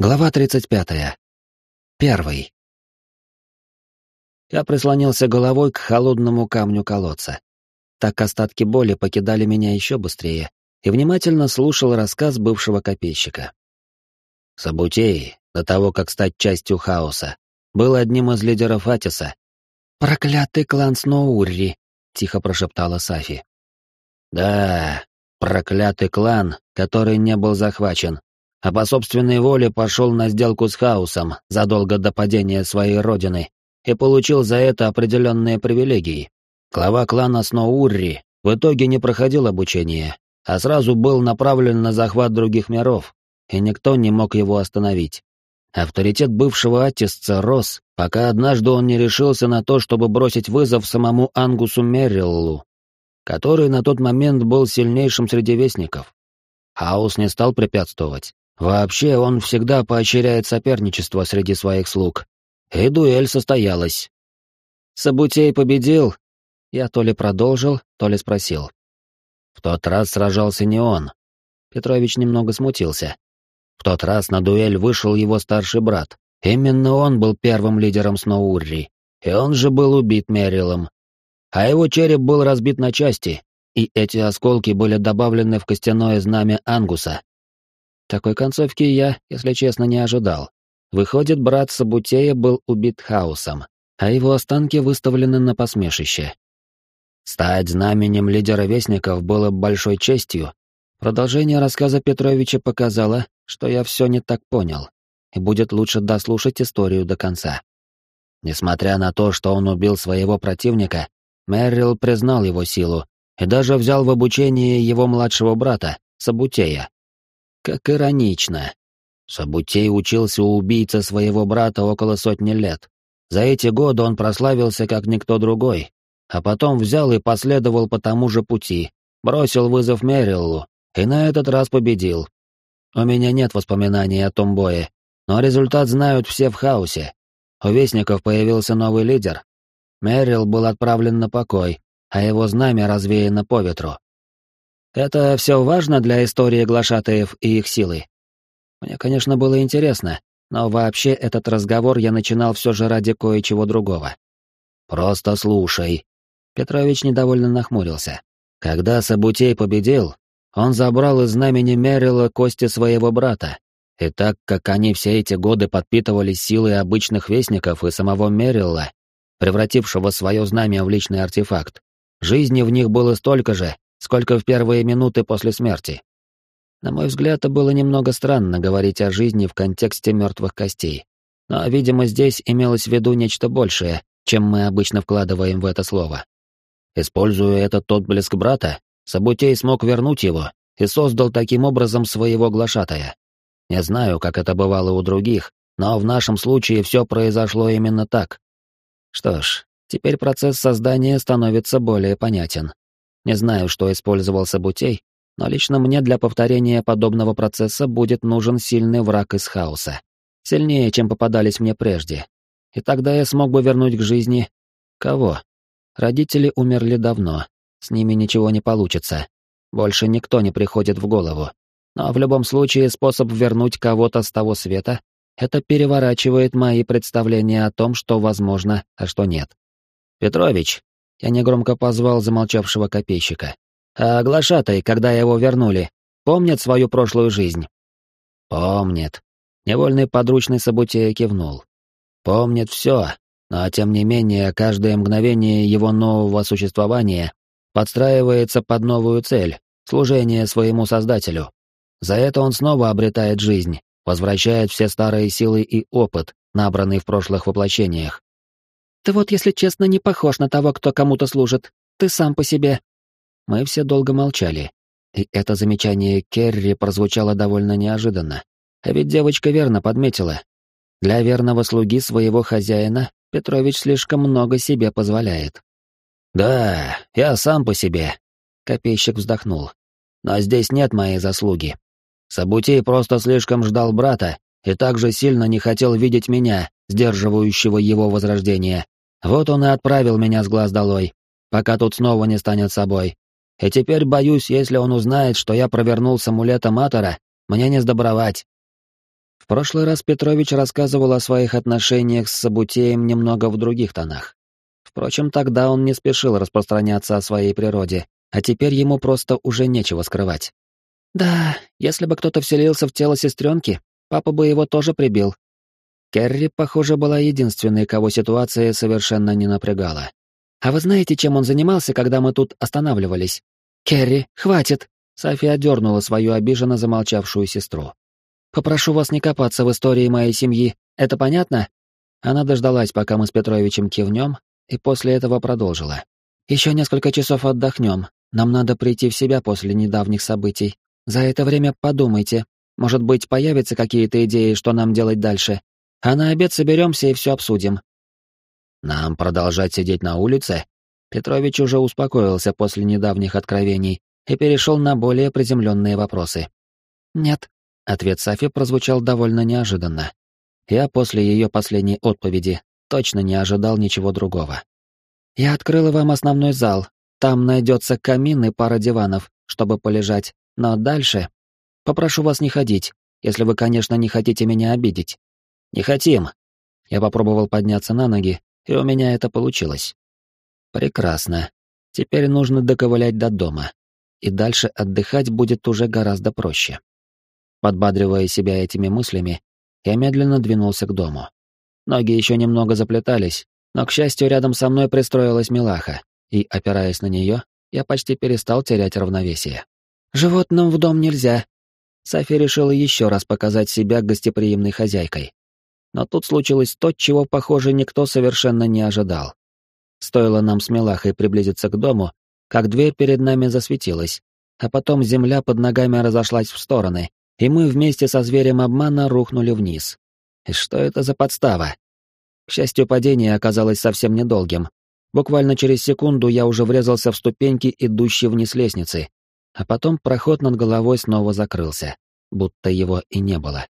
Глава 35. Первый. Я прислонился головой к холодному камню колодца. Так остатки боли покидали меня еще быстрее, и внимательно слушал рассказ бывшего копейщика. Сабутей, до того, как стать частью хаоса, был одним из лидеров Атиса. «Проклятый клан Сноурри», — тихо прошептала Сафи. «Да, проклятый клан, который не был захвачен, а по собственной воле пошел на сделку с хаосом задолго до падения своей родины и получил за это определенные привилегии. Глава клана Сноурри в итоге не проходил обучение, а сразу был направлен на захват других миров, и никто не мог его остановить. Авторитет бывшего Атисца рос, пока однажды он не решился на то, чтобы бросить вызов самому Ангусу Мерриллу, который на тот момент был сильнейшим среди вестников. Хаос не стал препятствовать, Вообще, он всегда поощряет соперничество среди своих слуг. И дуэль состоялась. Сабутей победил. Я то ли продолжил, то ли спросил. В тот раз сражался не он. Петрович немного смутился. В тот раз на дуэль вышел его старший брат. Именно он был первым лидером Сноурри, и он же был убит Мерилом. А его череп был разбит на части, и эти осколки были добавлены в костяное знамя Ангуса, такой концовки я, если честно, не ожидал. Выходит, брат Сабутея был убит хаосом, а его останки выставлены на посмешище. Стать знаменем лидера Вестников было большой честью. Продолжение рассказа Петровича показало, что я все не так понял, и будет лучше дослушать историю до конца. Несмотря на то, что он убил своего противника, Мэрил признал его силу и даже взял в обучение его младшего брата, Сабутея. Как иронично. Сабутей учился у убийцы своего брата около сотни лет. За эти годы он прославился как никто другой, а потом взял и последовал по тому же пути, бросил вызов Мериллу и на этот раз победил. У меня нет воспоминаний о том бое, но результат знают все в хаосе. У Вестников появился новый лидер. Мерил был отправлен на покой, а его знамя развеяно по ветру. Это все важно для истории глашатаев и их силы. Мне, конечно, было интересно, но вообще этот разговор я начинал все же ради кое-чего другого. «Просто слушай». Петрович недовольно нахмурился. Когда Сабутей победил, он забрал из знамени Мерила кости своего брата, и так как они все эти годы подпитывались силой обычных вестников и самого Мерилла, превратившего свое знамя в личный артефакт, жизни в них было столько же, сколько в первые минуты после смерти. На мой взгляд, это было немного странно говорить о жизни в контексте мертвых костей. Но, видимо, здесь имелось в виду нечто большее, чем мы обычно вкладываем в это слово. Используя этот отблеск брата, Сабутей смог вернуть его и создал таким образом своего глашатая. Не знаю, как это бывало у других, но в нашем случае все произошло именно так. Что ж, теперь процесс создания становится более понятен. Не знаю, что использовал Сабутей, но лично мне для повторения подобного процесса будет нужен сильный враг из хаоса. Сильнее, чем попадались мне прежде. И тогда я смог бы вернуть к жизни... Кого? Родители умерли давно, с ними ничего не получится. Больше никто не приходит в голову. Но в любом случае способ вернуть кого-то с того света — это переворачивает мои представления о том, что возможно, а что нет. «Петрович, я негромко позвал замолчавшего копейщика. «А глашатай, когда его вернули, помнит свою прошлую жизнь?» «Помнит». Невольный подручный Сабутея кивнул. «Помнит все, но тем не менее каждое мгновение его нового существования подстраивается под новую цель — служение своему Создателю. За это он снова обретает жизнь, возвращает все старые силы и опыт, набранный в прошлых воплощениях, ты вот, если честно, не похож на того, кто кому-то служит. Ты сам по себе». Мы все долго молчали, и это замечание Керри прозвучало довольно неожиданно. А ведь девочка верно подметила. Для верного слуги своего хозяина Петрович слишком много себе позволяет. «Да, я сам по себе», — копейщик вздохнул. «Но здесь нет моей заслуги. Сабутей просто слишком ждал брата и также сильно не хотел видеть меня, сдерживающего его возрождение. Вот он и отправил меня с глаз долой, пока тут снова не станет собой. И теперь боюсь, если он узнает, что я провернул с амулетом Атора, мне не сдобровать. прошлый раз Петрович рассказывал о своих отношениях с Сабутеем немного в других тонах. Впрочем, тогда он не спешил распространяться о своей природе, а теперь ему просто уже нечего скрывать. «Да, если бы кто-то вселился в тело сестренки, папа бы его тоже прибил». Керри, похоже, была единственной, кого ситуация совершенно не напрягала. «А вы знаете, чем он занимался, когда мы тут останавливались?» «Керри, хватит!» София одернула свою обиженно замолчавшую сестру. «Попрошу вас не копаться в истории моей семьи, это понятно?» Она дождалась, пока мы с Петровичем кивнем, и после этого продолжила. «Еще несколько часов отдохнем. Нам надо прийти в себя после недавних событий. За это время подумайте. Может быть, появятся какие-то идеи, что нам делать дальше. А на обед соберемся и все обсудим». «Нам продолжать сидеть на улице?» Петрович уже успокоился после недавних откровений и перешел на более приземленные вопросы. «Нет», — ответ Сафи прозвучал довольно неожиданно. Я после ее последней отповеди точно не ожидал ничего другого. «Я открыла вам основной зал. Там найдется камин и пара диванов, чтобы полежать. Но дальше... Попрошу вас не ходить, если вы, конечно, не хотите меня обидеть». «Не хотим». Я попробовал подняться на ноги, и у меня это получилось. Прекрасно. Теперь нужно доковылять до дома. И дальше отдыхать будет уже гораздо проще. Подбадривая себя этими мыслями, я медленно двинулся к дому. Ноги еще немного заплетались, но, к счастью, рядом со мной пристроилась Милаха, и, опираясь на нее, я почти перестал терять равновесие. «Животным в дом нельзя!» Софи решила еще раз показать себя гостеприимной хозяйкой. Но тут случилось то, чего, похоже, никто совершенно не ожидал. Стоило нам с Милахой приблизиться к дому, как дверь перед нами засветилась, а потом земля под ногами разошлась в стороны, и мы вместе со зверем обмана рухнули вниз. И что это за подстава? К счастью, падение оказалось совсем недолгим. Буквально через секунду я уже врезался в ступеньки, идущие вниз лестницы, а потом проход над головой снова закрылся, будто его и не было.